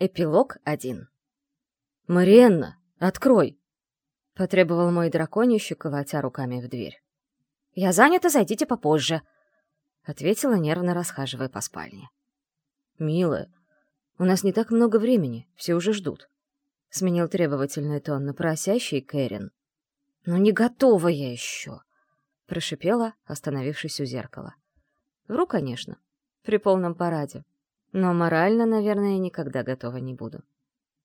Эпилог один. «Мариенна, открой!» — потребовал мой драконище, колотя руками в дверь. «Я занята, зайдите попозже», — ответила, нервно расхаживая по спальне. «Милая, у нас не так много времени, все уже ждут», — сменил требовательный тон на просящий Кэрин. «Но не готова я еще», — прошипела, остановившись у зеркала. «Вру, конечно, при полном параде, но морально, наверное, никогда готова не буду.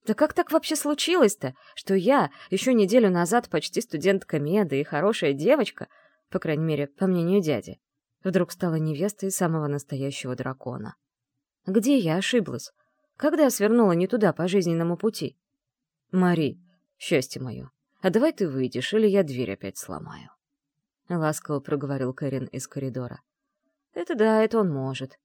Да как так вообще случилось-то, что я, еще неделю назад почти студентка меда и хорошая девочка, по крайней мере, по мнению дяди, вдруг стала невестой самого настоящего дракона? Где я ошиблась? Когда свернула не туда по жизненному пути? Мари, счастье мое, а давай ты выйдешь, или я дверь опять сломаю. Ласково проговорил Кэрин из коридора. Это да, это он может.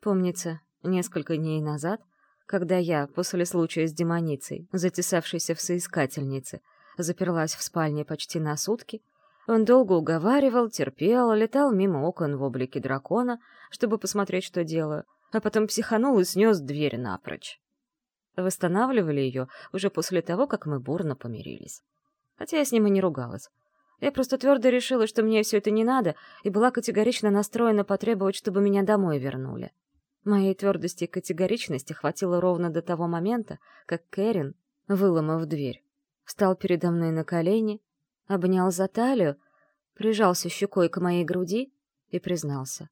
Помнится, Несколько дней назад, когда я, после случая с демоницей, затесавшейся в соискательнице, заперлась в спальне почти на сутки, он долго уговаривал, терпел, летал мимо окон в облике дракона, чтобы посмотреть, что делаю, а потом психанул и снес дверь напрочь. Восстанавливали ее уже после того, как мы бурно помирились. Хотя я с ним и не ругалась. Я просто твердо решила, что мне все это не надо, и была категорично настроена потребовать, чтобы меня домой вернули. Моей твердости и категоричности хватило ровно до того момента, как Кэрин, выломав дверь, встал передо мной на колени, обнял за талию, прижался щекой к моей груди и признался.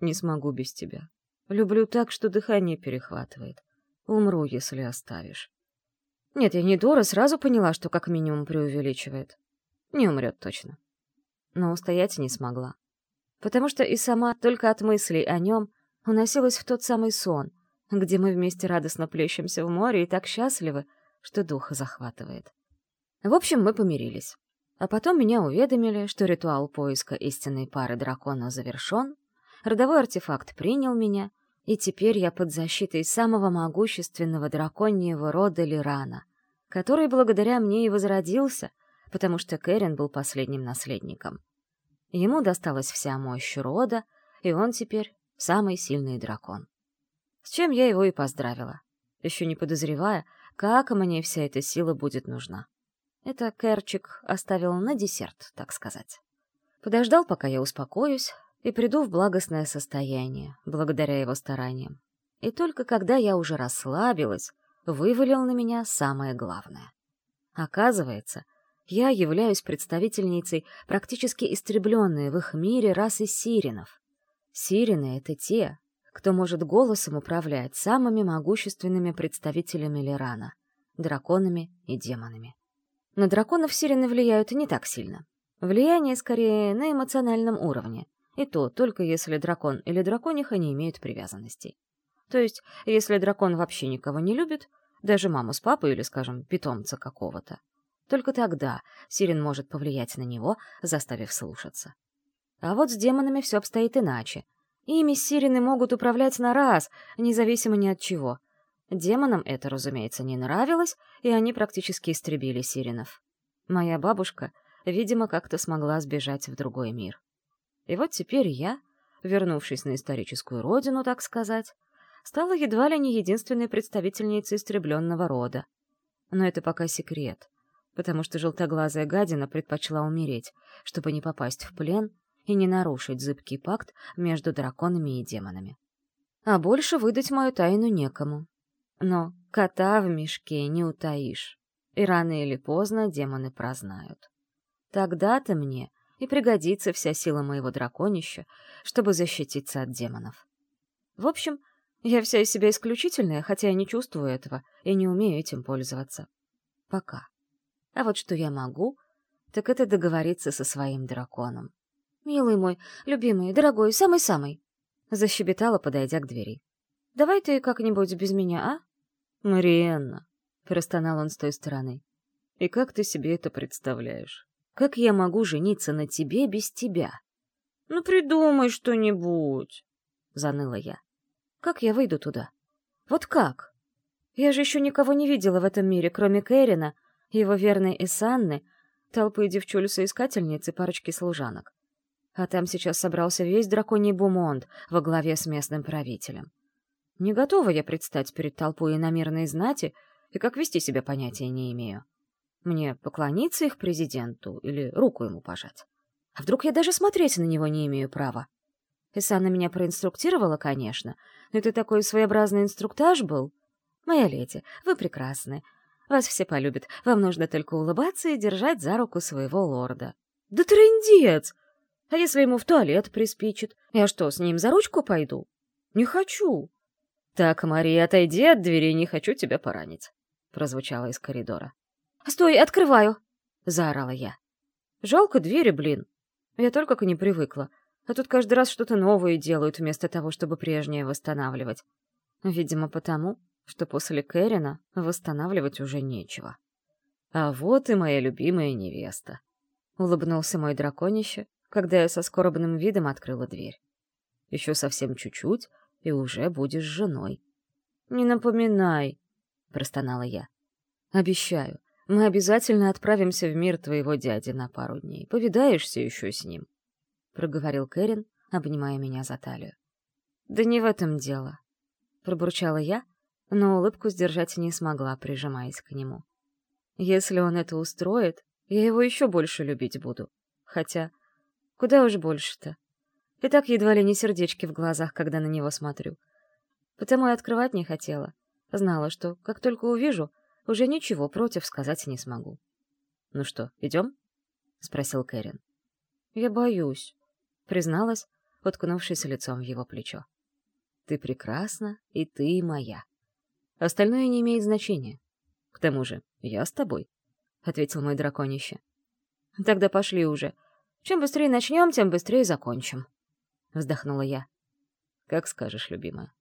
«Не смогу без тебя. Люблю так, что дыхание перехватывает. Умру, если оставишь». Нет, я не дура, сразу поняла, что как минимум преувеличивает. Не умрет точно. Но устоять не смогла. Потому что и сама только от мыслей о нем уносилась в тот самый сон, где мы вместе радостно плещемся в море и так счастливы, что духа захватывает. В общем, мы помирились. А потом меня уведомили, что ритуал поиска истинной пары дракона завершен, родовой артефакт принял меня, и теперь я под защитой самого могущественного драконьего рода Лирана, который благодаря мне и возродился, потому что Кэрин был последним наследником. Ему досталась вся мощь рода, и он теперь самый сильный дракон. С чем я его и поздравила, еще не подозревая, как мне вся эта сила будет нужна. Это Керчик оставил на десерт, так сказать. Подождал, пока я успокоюсь, и приду в благостное состояние, благодаря его стараниям. И только когда я уже расслабилась, вывалил на меня самое главное. Оказывается, я являюсь представительницей практически истребленной в их мире расы сиренов. Сирены — это те, кто может голосом управлять самыми могущественными представителями Лерана — драконами и демонами. На драконов сирены влияют не так сильно. Влияние скорее на эмоциональном уровне, и то только если дракон или дракониха не имеют привязанностей. То есть, если дракон вообще никого не любит, даже маму с папой или, скажем, питомца какого-то, только тогда сирен может повлиять на него, заставив слушаться. А вот с демонами все обстоит иначе. Ими сирены могут управлять на раз, независимо ни от чего. Демонам это, разумеется, не нравилось, и они практически истребили сиренов. Моя бабушка, видимо, как-то смогла сбежать в другой мир. И вот теперь я, вернувшись на историческую родину, так сказать, стала едва ли не единственной представительницей истребленного рода. Но это пока секрет, потому что желтоглазая гадина предпочла умереть, чтобы не попасть в плен и не нарушить зыбкий пакт между драконами и демонами. А больше выдать мою тайну некому. Но кота в мешке не утаишь, и рано или поздно демоны прознают. Тогда-то мне и пригодится вся сила моего драконища, чтобы защититься от демонов. В общем, я вся из себя исключительная, хотя я не чувствую этого и не умею этим пользоваться. Пока. А вот что я могу, так это договориться со своим драконом. «Милый мой, любимый, дорогой, самый-самый!» Защебетала, подойдя к двери. «Давай ты как-нибудь без меня, а?» «Мариэнна!» — простонал он с той стороны. «И как ты себе это представляешь? Как я могу жениться на тебе без тебя?» «Ну придумай что-нибудь!» — заныла я. «Как я выйду туда? Вот как? Я же еще никого не видела в этом мире, кроме Кэрина, его верной Эсанны, толпы девчуль-соискательниц и парочки служанок. А там сейчас собрался весь драконий бумонд во главе с местным правителем. Не готова я предстать перед толпой иномерной знати, и как вести себя понятия не имею. Мне поклониться их президенту или руку ему пожать? А вдруг я даже смотреть на него не имею права? Исана меня проинструктировала, конечно, но это такой своеобразный инструктаж был. Моя леди, вы прекрасны. Вас все полюбят. Вам нужно только улыбаться и держать за руку своего лорда. Да трындец! А если ему в туалет приспичит? Я что, с ним за ручку пойду? Не хочу. Так, Мария, отойди от двери, не хочу тебя поранить. Прозвучало из коридора. «Стой, открываю!» — заорала я. Жалко двери, блин. Я только к не привыкла. А тут каждый раз что-то новое делают вместо того, чтобы прежнее восстанавливать. Видимо, потому, что после Кэрина восстанавливать уже нечего. А вот и моя любимая невеста. Улыбнулся мой драконище, когда я со скорбным видом открыла дверь. Еще совсем чуть-чуть, и уже будешь женой. «Не напоминай», — простонала я. «Обещаю, мы обязательно отправимся в мир твоего дяди на пару дней. Повидаешься еще с ним», — проговорил Кэрин, обнимая меня за талию. «Да не в этом дело», — пробурчала я, но улыбку сдержать не смогла, прижимаясь к нему. «Если он это устроит, я его еще больше любить буду. Хотя, куда уж больше-то? И так едва ли не сердечки в глазах, когда на него смотрю. Потому и открывать не хотела. Знала, что, как только увижу, уже ничего против сказать не смогу. «Ну что, идем?» — спросил Кэрин. «Я боюсь», — призналась, уткнувшись лицом в его плечо. «Ты прекрасна, и ты моя. Остальное не имеет значения. К тому же, я с тобой», — ответил мой драконище. «Тогда пошли уже. Чем быстрее начнем, тем быстрее закончим», — вздохнула я. «Как скажешь, любимая.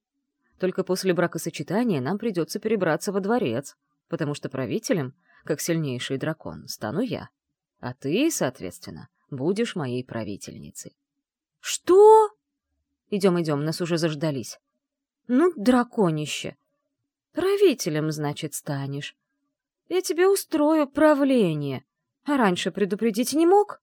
Только после бракосочетания нам придется перебраться во дворец», потому что правителем, как сильнейший дракон, стану я. А ты, соответственно, будешь моей правительницей. Что? Идем, идем, нас уже заждались. Ну, драконище. Правителем, значит, станешь. Я тебе устрою правление. А раньше предупредить не мог?